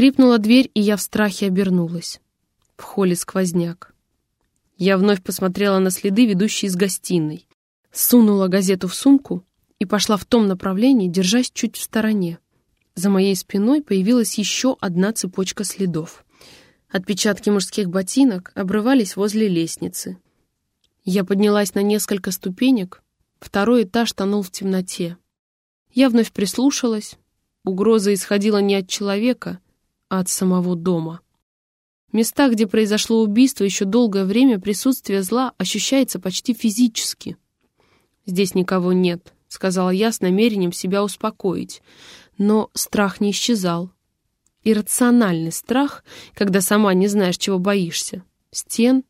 Скрипнула дверь, и я в страхе обернулась. В холле сквозняк. Я вновь посмотрела на следы, ведущие из гостиной. Сунула газету в сумку и пошла в том направлении, держась чуть в стороне. За моей спиной появилась еще одна цепочка следов. Отпечатки мужских ботинок обрывались возле лестницы. Я поднялась на несколько ступенек, второй этаж тонул в темноте. Я вновь прислушалась. Угроза исходила не от человека, от самого дома. В местах, где произошло убийство, еще долгое время присутствие зла ощущается почти физически. «Здесь никого нет», — сказала я с намерением себя успокоить. Но страх не исчезал. Иррациональный страх, когда сама не знаешь, чего боишься. Стен,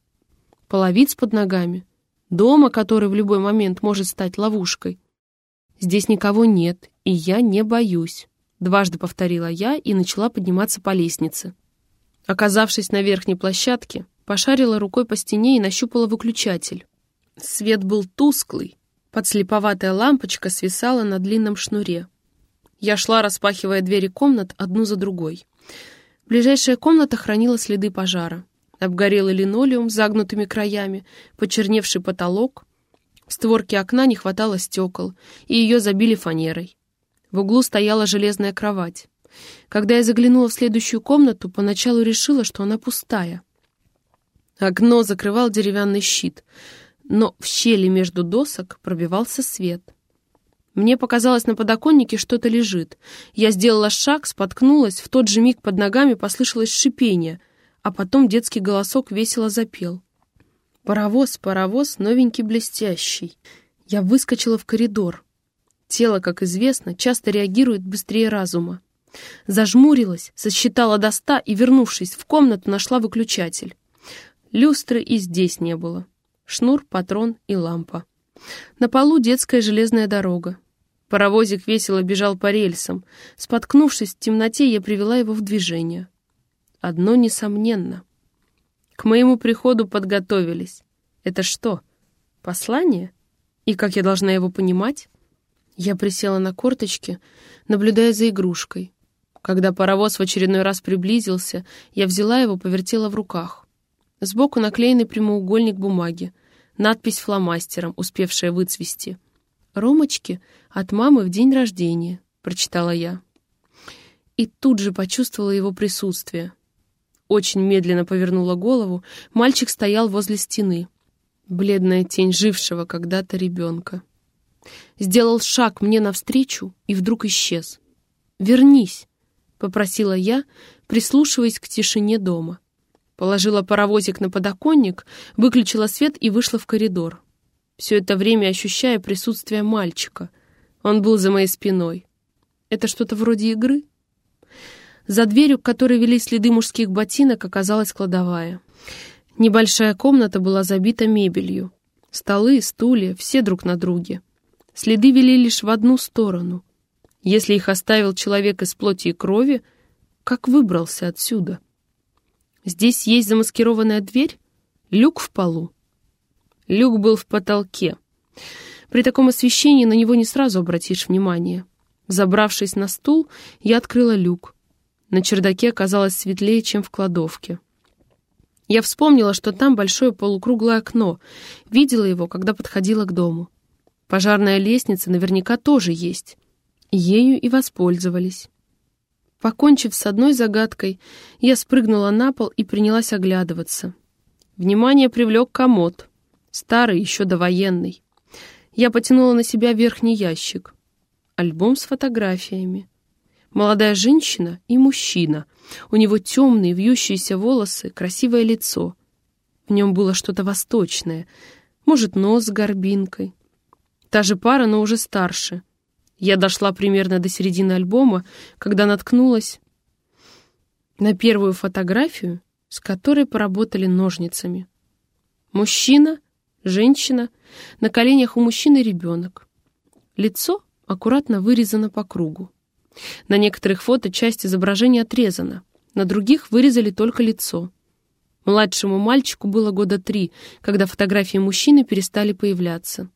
половиц под ногами, дома, который в любой момент может стать ловушкой. Здесь никого нет, и я не боюсь. Дважды повторила я и начала подниматься по лестнице. Оказавшись на верхней площадке, пошарила рукой по стене и нащупала выключатель. Свет был тусклый, подслеповатая лампочка свисала на длинном шнуре. Я шла, распахивая двери комнат одну за другой. Ближайшая комната хранила следы пожара. Обгорелый линолеум с загнутыми краями, почерневший потолок. В створке окна не хватало стекол, и ее забили фанерой. В углу стояла железная кровать. Когда я заглянула в следующую комнату, поначалу решила, что она пустая. Окно закрывал деревянный щит, но в щели между досок пробивался свет — мне показалось, на подоконнике что-то лежит. Я сделала шаг, споткнулась, в тот же миг под ногами послышалось шипение, а потом детский голосок весело запел. «Паровоз, паровоз, новенький блестящий». Я выскочила в коридор. Тело, как известно, часто реагирует быстрее разума. Зажмурилась, сосчитала до ста и, вернувшись в комнату, нашла выключатель. Люстры и здесь не было. Шнур, патрон и лампа. На полу детская железная дорога. Паровозик весело бежал по рельсам. Споткнувшись в темноте, я привела его в движение. Одно несомненно. К моему приходу подготовились. Это что, послание? И как я должна его понимать? Я присела на корточки, наблюдая за игрушкой. Когда паровоз в очередной раз приблизился, я взяла его, повертела в руках. Сбоку наклеенный прямоугольник бумаги надпись фломастером, успевшая выцвести. «Ромочки от мамы в день рождения», — прочитала я. И тут же почувствовала его присутствие. Очень медленно повернула голову, мальчик стоял возле стены. Бледная тень жившего когда-то ребенка. Сделал шаг мне навстречу и вдруг исчез. «Вернись», — попросила я, прислушиваясь к тишине дома. Положила паровозик на подоконник, выключила свет и вышла в коридор. Все это время ощущая присутствие мальчика. Он был за моей спиной. Это что-то вроде игры? За дверью, к которой вели следы мужских ботинок, оказалась кладовая. Небольшая комната была забита мебелью. Столы, стулья, все друг на друге. Следы вели лишь в одну сторону. Если их оставил человек из плоти и крови, как выбрался отсюда? Здесь есть замаскированная дверь? Люк в полу? Люк был в потолке. При таком освещении на него не сразу обратишь внимание. Забравшись на стул, я открыла люк. На чердаке оказалось светлее, чем в кладовке. Я вспомнила, что там большое полукруглое окно. Видела его, когда подходила к дому. Пожарная лестница наверняка тоже есть. Ею и воспользовались. Покончив с одной загадкой, я спрыгнула на пол и принялась оглядываться. Внимание привлек комод, старый, еще довоенный. Я потянула на себя верхний ящик. Альбом с фотографиями. Молодая женщина и мужчина. У него темные вьющиеся волосы, красивое лицо. В нем было что-то восточное. Может, нос с горбинкой. Та же пара, но уже старше — я дошла примерно до середины альбома, когда наткнулась на первую фотографию, с которой поработали ножницами. Мужчина, женщина, на коленях у мужчины ребенок. Лицо аккуратно вырезано по кругу. На некоторых фото часть изображения отрезана, на других вырезали только лицо. Младшему мальчику было года три, когда фотографии мужчины перестали появляться.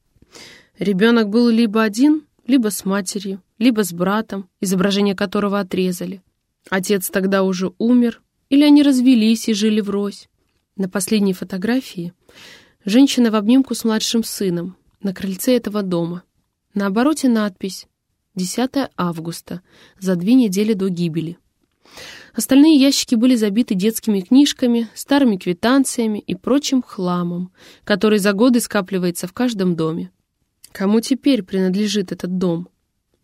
Ребенок был либо один, либо с матерью, либо с братом, изображение которого отрезали. Отец тогда уже умер, или они развелись и жили врозь. На последней фотографии женщина в обнимку с младшим сыном на крыльце этого дома. На обороте надпись 10 августа, за две недели до гибели. Остальные ящики были забиты детскими книжками, старыми квитанциями и прочим хламом, который за годы скапливается в каждом доме. Кому теперь принадлежит этот дом?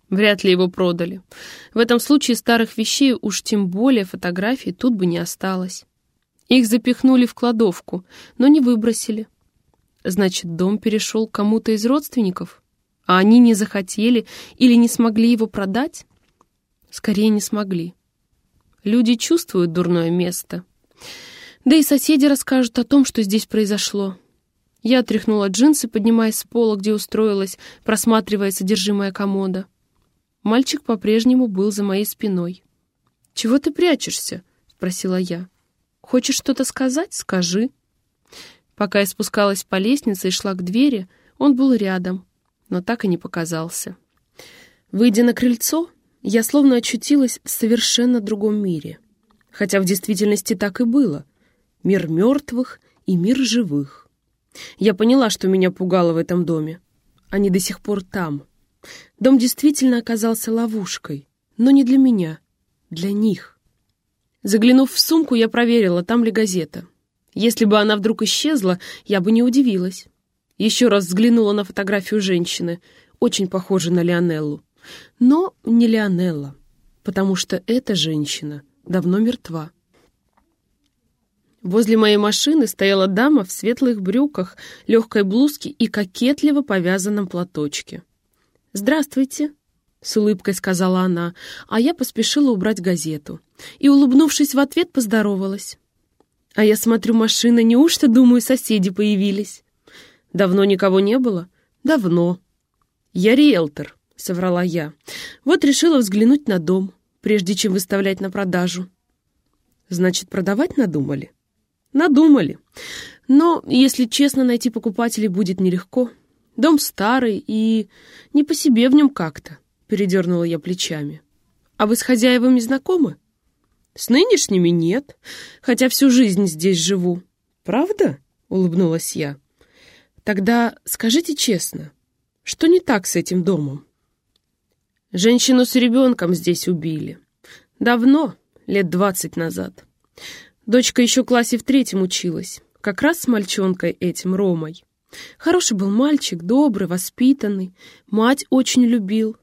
Вряд ли его продали. В этом случае старых вещей, уж тем более фотографий, тут бы не осталось. Их запихнули в кладовку, но не выбросили. Значит, дом перешел кому-то из родственников? А они не захотели или не смогли его продать? Скорее, не смогли. Люди чувствуют дурное место. Да и соседи расскажут о том, что здесь произошло. Я отряхнула джинсы, поднимаясь с пола, где устроилась, просматривая содержимое комода. Мальчик по-прежнему был за моей спиной. «Чего ты прячешься?» — спросила я. «Хочешь что-то сказать? Скажи». Пока я спускалась по лестнице и шла к двери, он был рядом, но так и не показался. Выйдя на крыльцо, я словно очутилась в совершенно другом мире. Хотя в действительности так и было. Мир мертвых и мир живых. Я поняла, что меня пугало в этом доме. Они до сих пор там. Дом действительно оказался ловушкой, но не для меня, для них. Заглянув в сумку, я проверила, там ли газета. Если бы она вдруг исчезла, я бы не удивилась. Еще раз взглянула на фотографию женщины, очень похожей на Лионеллу. Но не Лионелла, потому что эта женщина давно мертва. Возле моей машины стояла дама в светлых брюках, легкой блузке и кокетливо повязанном платочке. «Здравствуйте», — с улыбкой сказала она, а я поспешила убрать газету. И, улыбнувшись в ответ, поздоровалась. «А я смотрю, машина, неужто, думаю, соседи появились?» «Давно никого не было?» «Давно». «Я риэлтор», — соврала я. «Вот решила взглянуть на дом, прежде чем выставлять на продажу». «Значит, продавать надумали?» «Надумали. Но, если честно, найти покупателей будет нелегко. Дом старый и не по себе в нем как-то», — передернула я плечами. «А вы с хозяевами знакомы?» «С нынешними нет, хотя всю жизнь здесь живу». «Правда?» — улыбнулась я. «Тогда скажите честно, что не так с этим домом?» Женщину с ребенком здесь убили. Давно, лет двадцать назад. Дочка еще в классе в третьем училась, как раз с мальчонкой этим, Ромой. Хороший был мальчик, добрый, воспитанный, мать очень любил.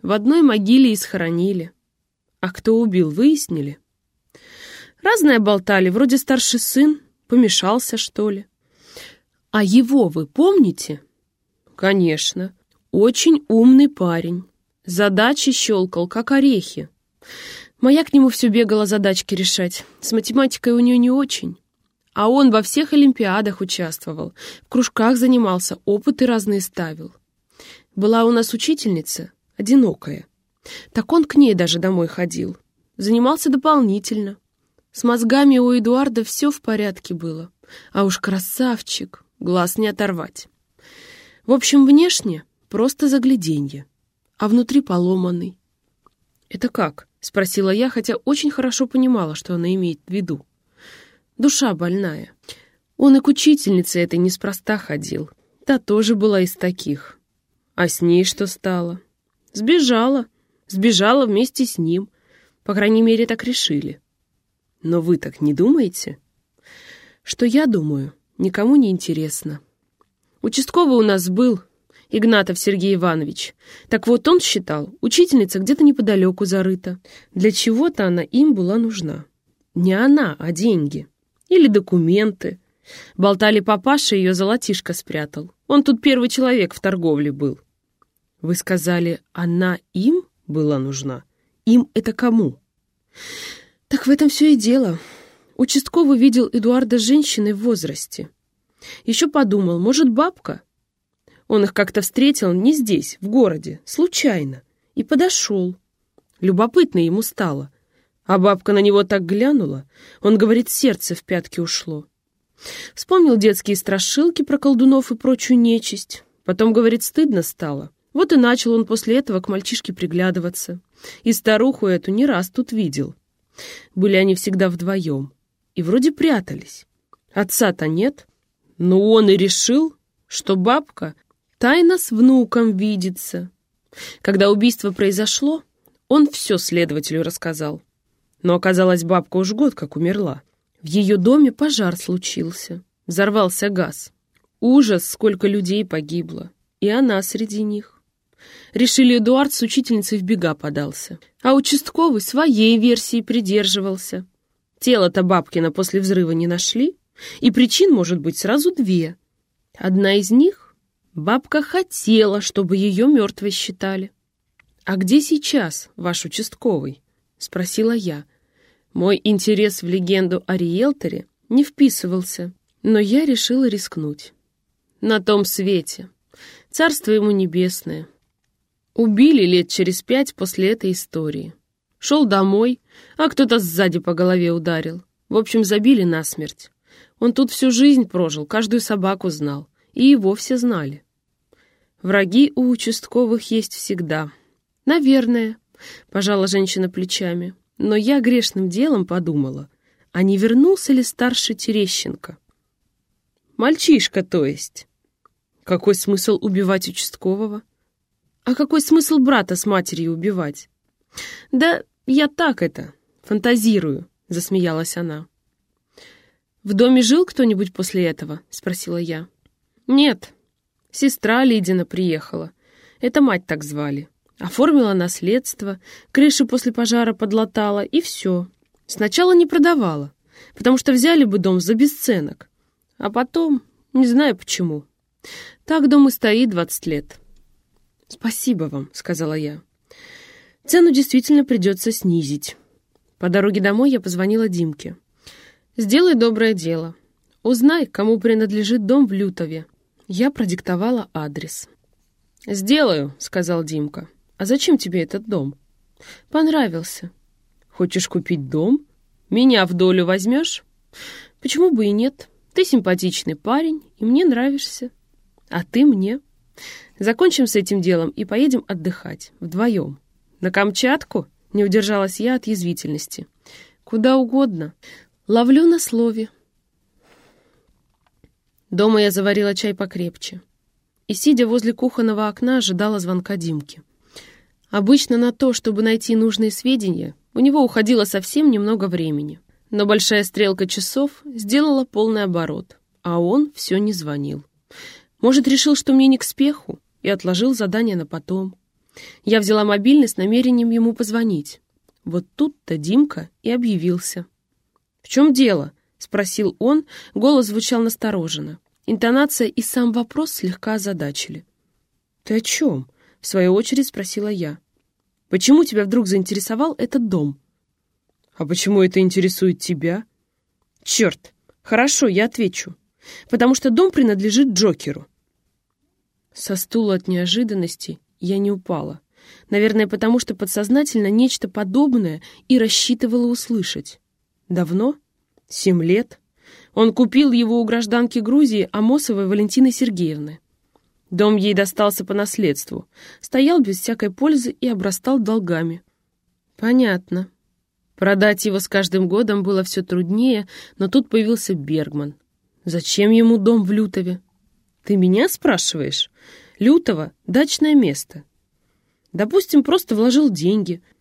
В одной могиле и схоронили. А кто убил, выяснили? Разное болтали, вроде старший сын, помешался, что ли. А его вы помните? Конечно, очень умный парень. Задачи щелкал, как орехи. Моя к нему все бегала задачки решать. С математикой у нее не очень. А он во всех олимпиадах участвовал, в кружках занимался, опыты разные ставил. Была у нас учительница, одинокая. Так он к ней даже домой ходил. Занимался дополнительно. С мозгами у Эдуарда все в порядке было. А уж красавчик, глаз не оторвать. В общем, внешне просто загляденье а внутри поломанный. «Это как?» — спросила я, хотя очень хорошо понимала, что она имеет в виду. «Душа больная. Он и к учительнице этой неспроста ходил. Та тоже была из таких. А с ней что стало? Сбежала. Сбежала вместе с ним. По крайней мере, так решили. Но вы так не думаете?» «Что я думаю, никому не интересно. Участковый у нас был, Игнатов Сергей Иванович. Так вот, он считал, учительница где-то неподалеку зарыта. Для чего-то она им была нужна. Не она, а деньги. Или документы. Болтали папаша, ее золотишко спрятал. Он тут первый человек в торговле был. Вы сказали, она им была нужна? Им это кому? Так в этом все и дело. Участковый видел Эдуарда женщиной в возрасте. Еще подумал, может, бабка? Он их как-то встретил не здесь, в городе, случайно, и подошел. Любопытно ему стало. А бабка на него так глянула, он, говорит, сердце в пятки ушло. Вспомнил детские страшилки про колдунов и прочую нечисть. Потом, говорит, стыдно стало. Вот и начал он после этого к мальчишке приглядываться. И старуху эту не раз тут видел. Были они всегда вдвоем. И вроде прятались. Отца-то нет. Но он и решил, что бабка тайно с внуком видится. Когда убийство произошло, он все следователю рассказал. Но оказалось, бабка уж год как умерла. В ее доме пожар случился. Взорвался газ. Ужас, сколько людей погибло. И она среди них. Решили, Эдуард с учительницей в бега подался. А участковый своей версии придерживался. Тело-то бабкина после взрыва не нашли. И причин может быть сразу две. Одна из них — бабка хотела, чтобы ее мертвой считали. «А где сейчас ваш участковый?» — спросила я. Мой интерес в легенду о риэлторе не вписывался, но я решила рискнуть. На том свете. Царство ему небесное. Убили лет через пять после этой истории. Шел домой, а кто-то сзади по голове ударил. В общем, забили насмерть. Он тут всю жизнь прожил, каждую собаку знал. И его все знали. Враги у участковых есть всегда. Наверное, пожала женщина плечами. Но я грешным делом подумала, а не вернулся ли старший Терещенко? Мальчишка, то есть. Какой смысл убивать участкового? А какой смысл брата с матерью убивать? Да я так это, фантазирую, засмеялась она. «В доме жил кто-нибудь после этого?» — спросила я. «Нет. Сестра Лидина приехала. Это мать так звали. Оформила наследство, крыши после пожара подлатала, и все. Сначала не продавала, потому что взяли бы дом за бесценок. А потом, не знаю почему. Так дом и стоит двадцать лет». «Спасибо вам», — сказала я. «Цену действительно придется снизить». По дороге домой я позвонила Димке. Сделай доброе дело. Узнай, кому принадлежит дом в Лютове. Я продиктовала адрес. «Сделаю», — сказал Димка. «А зачем тебе этот дом?» «Понравился». «Хочешь купить дом? Меня в долю возьмешь?» «Почему бы и нет? Ты симпатичный парень, и мне нравишься. А ты мне. Закончим с этим делом и поедем отдыхать. Вдвоем. На Камчатку?» — не удержалась я от язвительности. «Куда угодно. Ловлю на слове. Дома я заварила чай покрепче. И, сидя возле кухонного окна, ожидала звонка Димки. Обычно на то, чтобы найти нужные сведения, у него уходило совсем немного времени. Но большая стрелка часов сделала полный оборот, а он все не звонил. Может, решил, что мне не к спеху, и отложил задание на потом. Я взяла мобильный с намерением ему позвонить. Вот тут-то Димка и объявился. «В чем дело?» — спросил он, голос звучал настороженно. Интонация и сам вопрос слегка озадачили. «Ты о чем?» — в свою очередь спросила я. «Почему тебя вдруг заинтересовал этот дом?» «А почему это интересует тебя?» «Черт! Хорошо, я отвечу. Потому что дом принадлежит Джокеру». Со стула от неожиданности я не упала. Наверное, потому что подсознательно нечто подобное и рассчитывала услышать. Давно? Семь лет. Он купил его у гражданки Грузии Амосовой Валентины Сергеевны. Дом ей достался по наследству. Стоял без всякой пользы и обрастал долгами. Понятно. Продать его с каждым годом было все труднее, но тут появился Бергман. Зачем ему дом в Лютове? Ты меня спрашиваешь? Лютово — дачное место. Допустим, просто вложил деньги —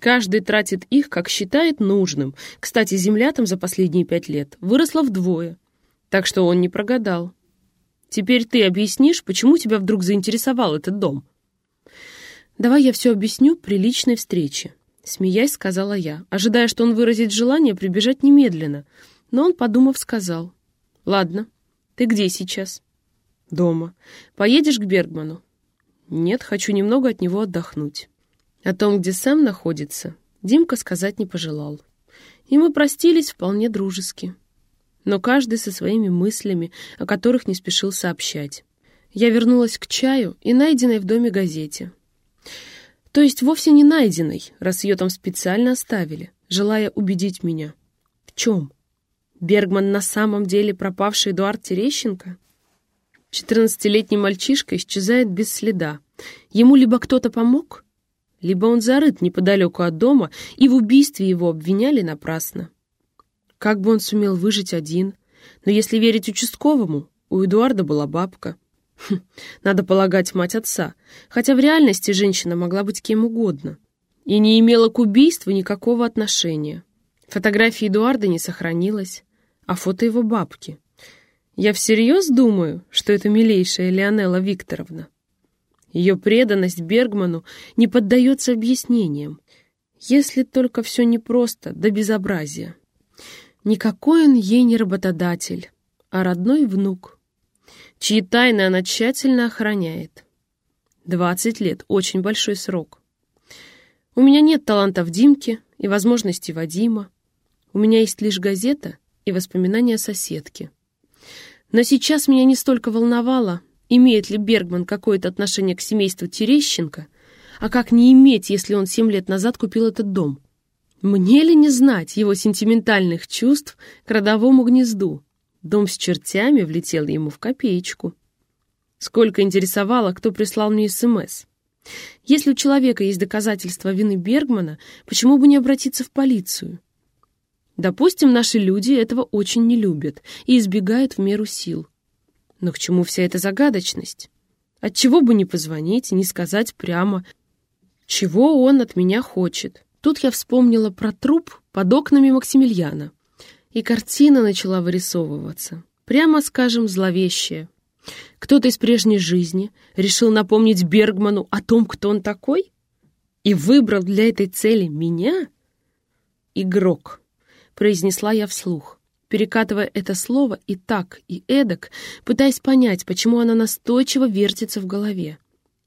Каждый тратит их, как считает нужным. Кстати, земля там за последние пять лет выросла вдвое. Так что он не прогадал. Теперь ты объяснишь, почему тебя вдруг заинтересовал этот дом? Давай я все объясню при личной встрече. Смеясь, сказала я, ожидая, что он выразит желание прибежать немедленно. Но он, подумав, сказал. Ладно, ты где сейчас? Дома. Поедешь к Бергману? Нет, хочу немного от него отдохнуть. О том, где сам находится, Димка сказать не пожелал. И мы простились вполне дружески. Но каждый со своими мыслями, о которых не спешил сообщать. Я вернулась к чаю и найденной в доме газете. То есть вовсе не найденной, раз ее там специально оставили, желая убедить меня. В чем? Бергман на самом деле пропавший Эдуард Терещенко? Четырнадцатилетний мальчишка исчезает без следа. Ему либо кто-то помог, либо он зарыт неподалеку от дома, и в убийстве его обвиняли напрасно. Как бы он сумел выжить один? Но если верить участковому, у Эдуарда была бабка. Хм, надо полагать, мать отца, хотя в реальности женщина могла быть кем угодно и не имела к убийству никакого отношения. Фотографии Эдуарда не сохранилось, а фото его бабки. Я всерьез думаю, что это милейшая Леонела Викторовна. Ее преданность Бергману не поддается объяснениям, если только все непросто до безобразия. Никакой он ей не работодатель, а родной внук, чьи тайны она тщательно охраняет. Двадцать лет — очень большой срок. У меня нет талантов Димки и возможностей Вадима. У меня есть лишь газета и воспоминания соседки. Но сейчас меня не столько волновало, имеет ли Бергман какое-то отношение к семейству Терещенко, а как не иметь, если он семь лет назад купил этот дом. Мне ли не знать его сентиментальных чувств к родовому гнезду? Дом с чертями влетел ему в копеечку. Сколько интересовало, кто прислал мне СМС. Если у человека есть доказательства вины Бергмана, почему бы не обратиться в полицию? Допустим, наши люди этого очень не любят и избегают в меру сил. Но к чему вся эта загадочность? Отчего бы не позвонить, не сказать прямо, чего он от меня хочет? Тут я вспомнила про труп под окнами Максимилиана. И картина начала вырисовываться. Прямо скажем, зловещая. Кто-то из прежней жизни решил напомнить Бергману о том, кто он такой? И выбрал для этой цели меня? Игрок, произнесла я вслух перекатывая это слово и так, и эдак, пытаясь понять, почему она настойчиво вертится в голове.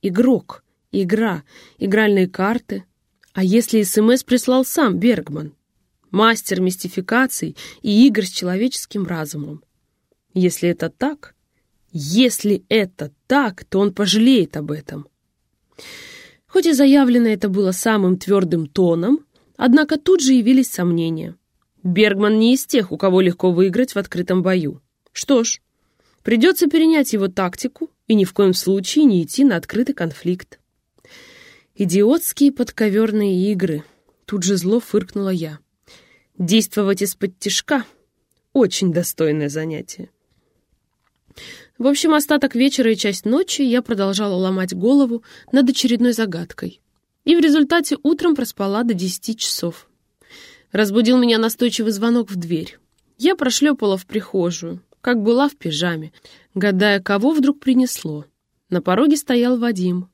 Игрок, игра, игральные карты. А если СМС прислал сам Бергман? Мастер мистификаций и игр с человеческим разумом. Если это так, если это так, то он пожалеет об этом. Хоть и заявлено это было самым твердым тоном, однако тут же явились сомнения — Бергман не из тех, у кого легко выиграть в открытом бою. Что ж, придется перенять его тактику и ни в коем случае не идти на открытый конфликт. Идиотские подковерные игры. Тут же зло фыркнула я. Действовать из-под тишка — очень достойное занятие. В общем, остаток вечера и часть ночи я продолжала ломать голову над очередной загадкой. И в результате утром проспала до десяти часов. Разбудил меня настойчивый звонок в дверь. Я прошлепала в прихожую, как была в пижаме, гадая, кого вдруг принесло. На пороге стоял Вадим.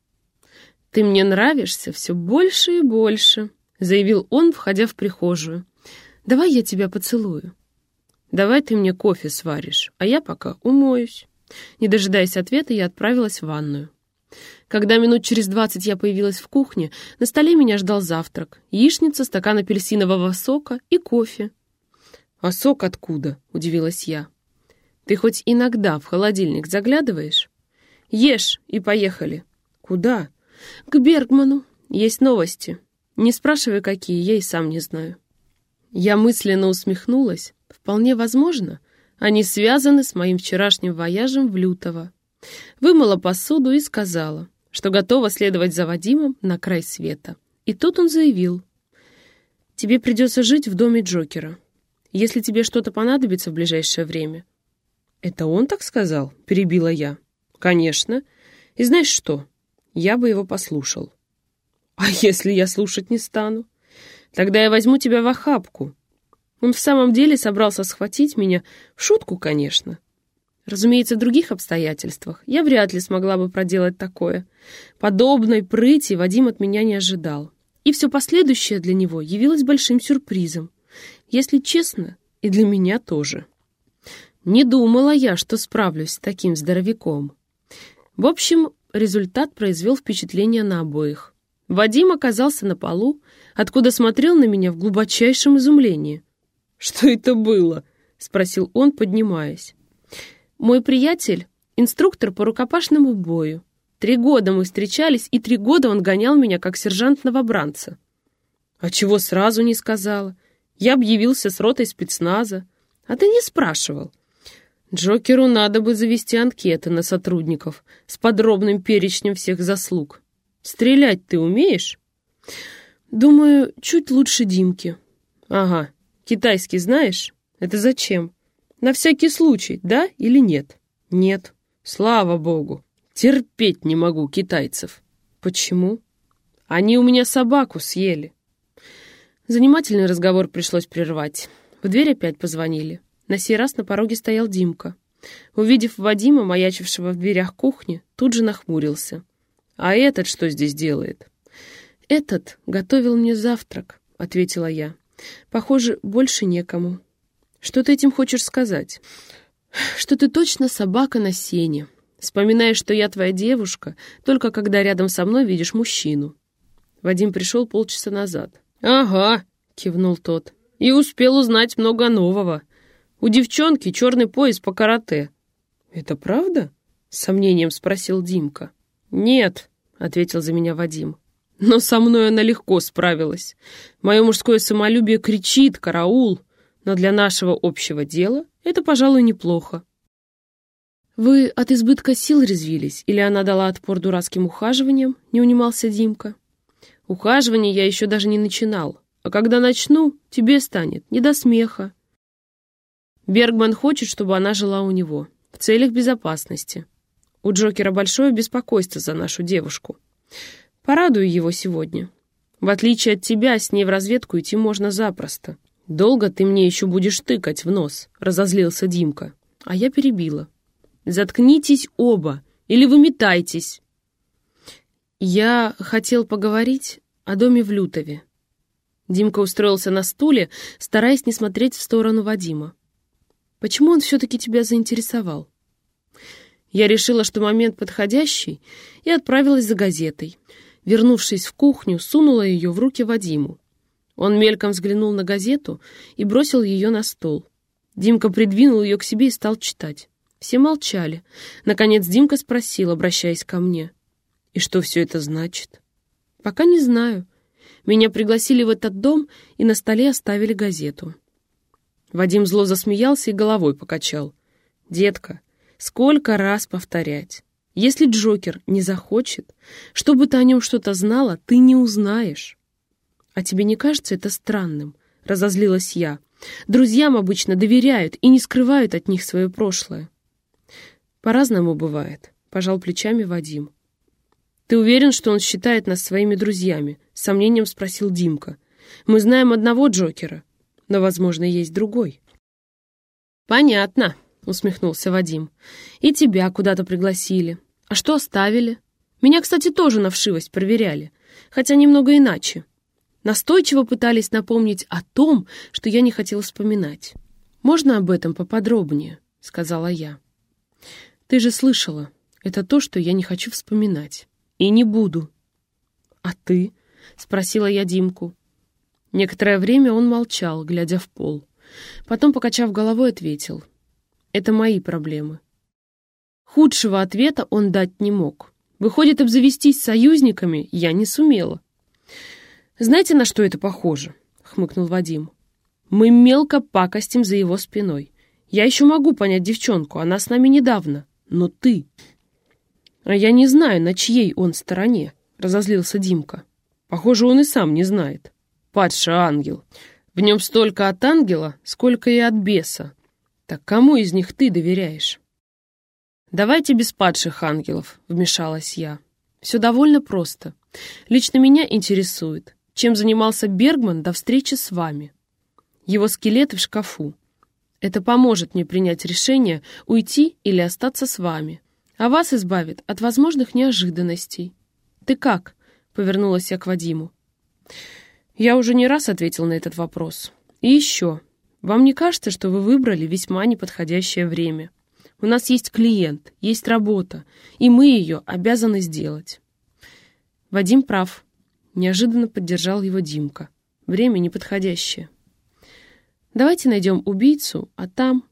«Ты мне нравишься все больше и больше», — заявил он, входя в прихожую. «Давай я тебя поцелую». «Давай ты мне кофе сваришь, а я пока умоюсь». Не дожидаясь ответа, я отправилась в ванную. Когда минут через двадцать я появилась в кухне, на столе меня ждал завтрак. Яичница, стакан апельсинового сока и кофе. «А сок откуда?» — удивилась я. «Ты хоть иногда в холодильник заглядываешь?» «Ешь и поехали». «Куда?» «К Бергману. Есть новости. Не спрашивай, какие, я и сам не знаю». Я мысленно усмехнулась. Вполне возможно, они связаны с моим вчерашним вояжем в Лютово. Вымыла посуду и сказала — что готова следовать за Вадимом на край света. И тут он заявил, «Тебе придется жить в доме Джокера, если тебе что-то понадобится в ближайшее время». «Это он так сказал?» — перебила я. «Конечно. И знаешь что? Я бы его послушал». «А если я слушать не стану? Тогда я возьму тебя в охапку». Он в самом деле собрался схватить меня, в шутку, конечно, Разумеется, в других обстоятельствах я вряд ли смогла бы проделать такое. Подобной прыти Вадим от меня не ожидал. И все последующее для него явилось большим сюрпризом. Если честно, и для меня тоже. Не думала я, что справлюсь с таким здоровяком. В общем, результат произвел впечатление на обоих. Вадим оказался на полу, откуда смотрел на меня в глубочайшем изумлении. «Что это было?» — спросил он, поднимаясь. Мой приятель — инструктор по рукопашному бою. Три года мы встречались, и три года он гонял меня как сержант-новобранца. А чего сразу не сказала? Я объявился с ротой спецназа. А ты не спрашивал. Джокеру надо бы завести анкеты на сотрудников с подробным перечнем всех заслуг. Стрелять ты умеешь? Думаю, чуть лучше Димки. Ага. Китайский знаешь? Это зачем? На всякий случай, да или нет? Нет. Слава богу. Терпеть не могу китайцев. Почему? Они у меня собаку съели. Занимательный разговор пришлось прервать. В дверь опять позвонили. На сей раз на пороге стоял Димка. Увидев Вадима, маячившего в дверях кухни, тут же нахмурился. «А этот что здесь делает?» «Этот готовил мне завтрак», — ответила я. «Похоже, больше некому». «Что ты этим хочешь сказать?» «Что ты точно собака на сене. Вспоминаешь, что я твоя девушка, только когда рядом со мной видишь мужчину». Вадим пришел полчаса назад. «Ага», — кивнул тот. «И успел узнать много нового. У девчонки черный пояс по карате». «Это правда?» — с сомнением спросил Димка. «Нет», — ответил за меня Вадим. «Но со мной она легко справилась. Мое мужское самолюбие кричит «караул», но для нашего общего дела это, пожалуй, неплохо». «Вы от избытка сил резвились, или она дала отпор дурацким ухаживаниям?» — не унимался Димка. Ухаживание я еще даже не начинал. А когда начну, тебе станет не до смеха. Бергман хочет, чтобы она жила у него, в целях безопасности. У Джокера большое беспокойство за нашу девушку. Порадую его сегодня. В отличие от тебя, с ней в разведку идти можно запросто. Долго ты мне еще будешь тыкать в нос, разозлился Димка. А я перебила. Заткнитесь оба, или выметайтесь. «Я хотел поговорить о доме в Лютове». Димка устроился на стуле, стараясь не смотреть в сторону Вадима. «Почему он все-таки тебя заинтересовал?» Я решила, что момент подходящий, и отправилась за газетой. Вернувшись в кухню, сунула ее в руки Вадиму. Он мельком взглянул на газету и бросил ее на стол. Димка придвинул ее к себе и стал читать. Все молчали. Наконец Димка спросил, обращаясь ко мне — и что все это значит? Пока не знаю. Меня пригласили в этот дом и на столе оставили газету. Вадим зло засмеялся и головой покачал. «Детка, сколько раз повторять? Если Джокер не захочет, чтобы ты о нем что-то знала, ты не узнаешь». «А тебе не кажется это странным?» — разозлилась я. «Друзьям обычно доверяют и не скрывают от них свое прошлое». «По-разному бывает», — пожал плечами Вадим. «Ты уверен, что он считает нас своими друзьями?» — с сомнением спросил Димка. «Мы знаем одного Джокера, но, возможно, есть другой». «Понятно», — усмехнулся Вадим. «И тебя куда-то пригласили. А что оставили? Меня, кстати, тоже на вшивость проверяли, хотя немного иначе. Настойчиво пытались напомнить о том, что я не хотел вспоминать. «Можно об этом поподробнее?» — сказала я. «Ты же слышала, это то, что я не хочу вспоминать. И не буду. А ты? Спросила я Димку. Некоторое время он молчал, глядя в пол. Потом, покачав головой, ответил. Это мои проблемы. Худшего ответа он дать не мог. Выходит, обзавестись союзниками я не сумела. «Знаете, на что это похоже?» — хмыкнул Вадим. «Мы мелко пакостим за его спиной. Я еще могу понять девчонку, она с нами недавно. Но ты...» «А я не знаю, на чьей он стороне», — разозлился Димка. «Похоже, он и сам не знает. Падший ангел. В нем столько от ангела, сколько и от беса. Так кому из них ты доверяешь?» «Давайте без падших ангелов», — вмешалась я. «Все довольно просто. Лично меня интересует, чем занимался Бергман до встречи с вами. Его скелеты в шкафу. Это поможет мне принять решение, уйти или остаться с вами а вас избавит от возможных неожиданностей. Ты как?» — повернулась я к Вадиму. Я уже не раз ответил на этот вопрос. И еще. Вам не кажется, что вы выбрали весьма неподходящее время? У нас есть клиент, есть работа, и мы ее обязаны сделать. Вадим прав. Неожиданно поддержал его Димка. Время неподходящее. Давайте найдем убийцу, а там...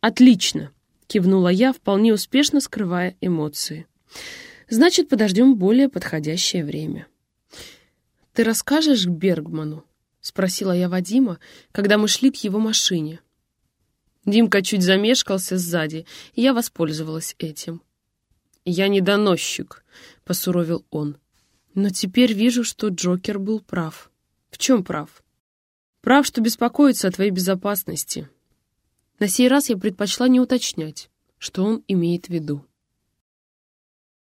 Отлично! — кивнула я, вполне успешно скрывая эмоции. «Значит, подождем более подходящее время». «Ты расскажешь Бергману?» — спросила я Вадима, когда мы шли к его машине. Димка чуть замешкался сзади, и я воспользовалась этим. «Я не доносчик», — посуровил он. Но теперь вижу, что Джокер был прав. В чем прав? Прав, что беспокоится о твоей безопасности. На сей раз я предпочла не уточнять, что он имеет в виду.